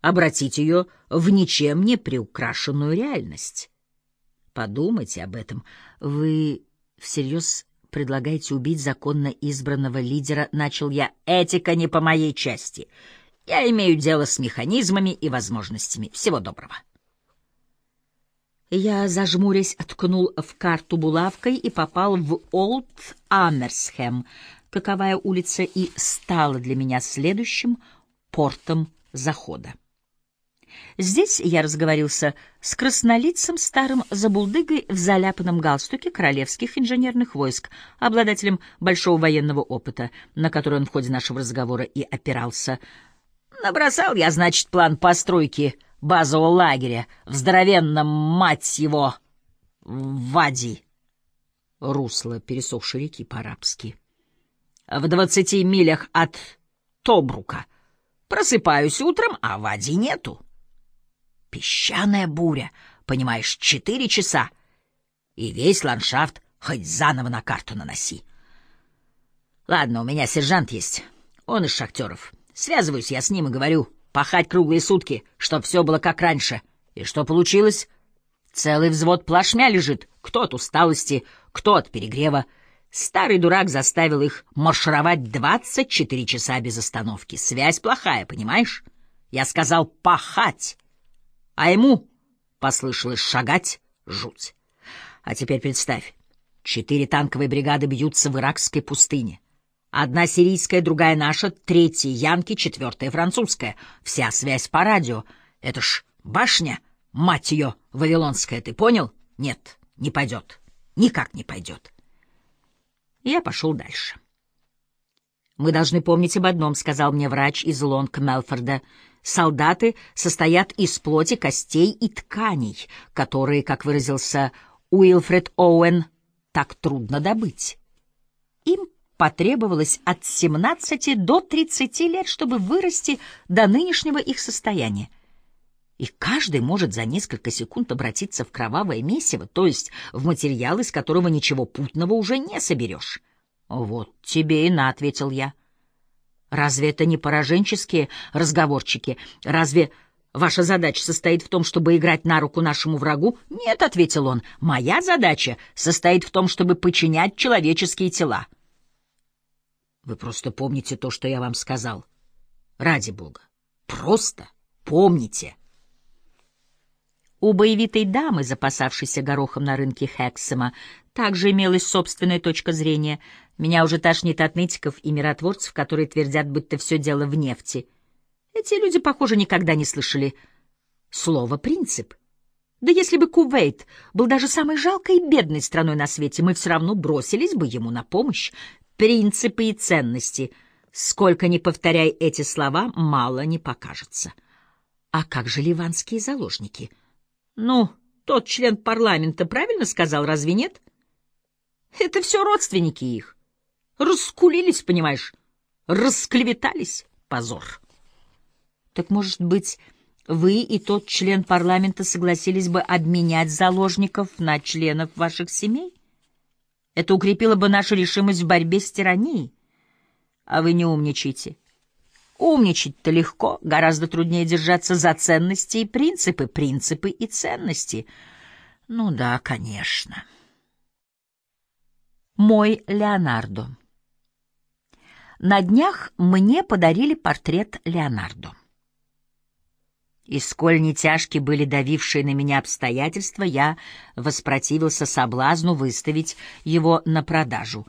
обратить ее в ничем не приукрашенную реальность. Подумайте об этом. Вы всерьез предлагаете убить законно избранного лидера, начал я. Этика не по моей части. Я имею дело с механизмами и возможностями. Всего доброго. Я, зажмурясь, ткнул в карту булавкой и попал в Олд Амерсхэм, каковая улица и стала для меня следующим портом захода. Здесь я разговорился с краснолицым старым забулдыгой в заляпанном галстуке королевских инженерных войск, обладателем большого военного опыта, на который он в ходе нашего разговора и опирался. Набросал я, значит, план постройки базового лагеря в здоровенном, мать его, Вади, русло пересохшей реки по-арабски, в двадцати милях от Тобрука. Просыпаюсь утром, а Вади нету. Песчаная буря, понимаешь, четыре часа, и весь ландшафт хоть заново на карту наноси. Ладно, у меня сержант есть, он из шахтеров. Связываюсь я с ним и говорю, пахать круглые сутки, чтоб все было как раньше. И что получилось? Целый взвод плашмя лежит, кто от усталости, кто от перегрева. Старый дурак заставил их маршировать двадцать четыре часа без остановки. Связь плохая, понимаешь? Я сказал «пахать», а ему послышалось шагать жуть. А теперь представь, четыре танковые бригады бьются в иракской пустыне. Одна сирийская, другая наша, третья янки, четвертая французская. Вся связь по радио. Это ж башня, мать ее, вавилонская, ты понял? Нет, не пойдет. Никак не пойдет. Я пошел дальше. «Мы должны помнить об одном», — сказал мне врач из Лонг Мелфорда. «Солдаты состоят из плоти, костей и тканей, которые, как выразился Уилфред Оуэн, так трудно добыть. Им потребовалось от 17 до 30 лет, чтобы вырасти до нынешнего их состояния. И каждый может за несколько секунд обратиться в кровавое месиво, то есть в материал, из которого ничего путного уже не соберешь. «Вот тебе и на», — ответил я. «Разве это не пораженческие разговорчики? Разве ваша задача состоит в том, чтобы играть на руку нашему врагу?» «Нет», — ответил он, — «моя задача состоит в том, чтобы подчинять человеческие тела». Вы просто помните то, что я вам сказал. Ради бога. Просто помните. У боевитой дамы, запасавшейся горохом на рынке Хексема, также имелась собственная точка зрения. Меня уже тошнит от нытиков и миротворцев, которые твердят, будто все дело в нефти. Эти люди, похоже, никогда не слышали слова «принцип». Да если бы Кувейт был даже самой жалкой и бедной страной на свете, мы все равно бросились бы ему на помощь принципы и ценности. Сколько ни повторяй эти слова, мало не покажется. А как же ливанские заложники? Ну, тот член парламента правильно сказал, разве нет? Это все родственники их. Раскулились, понимаешь, расклеветались. Позор. Так, может быть, вы и тот член парламента согласились бы обменять заложников на членов ваших семей? Это укрепило бы нашу решимость в борьбе с тиранией. А вы не умничайте. Умничать-то легко, гораздо труднее держаться за ценности и принципы, принципы и ценности. Ну да, конечно. Мой Леонардо. На днях мне подарили портрет Леонардо. И сколь не тяжки были давившие на меня обстоятельства, я воспротивился соблазну выставить его на продажу.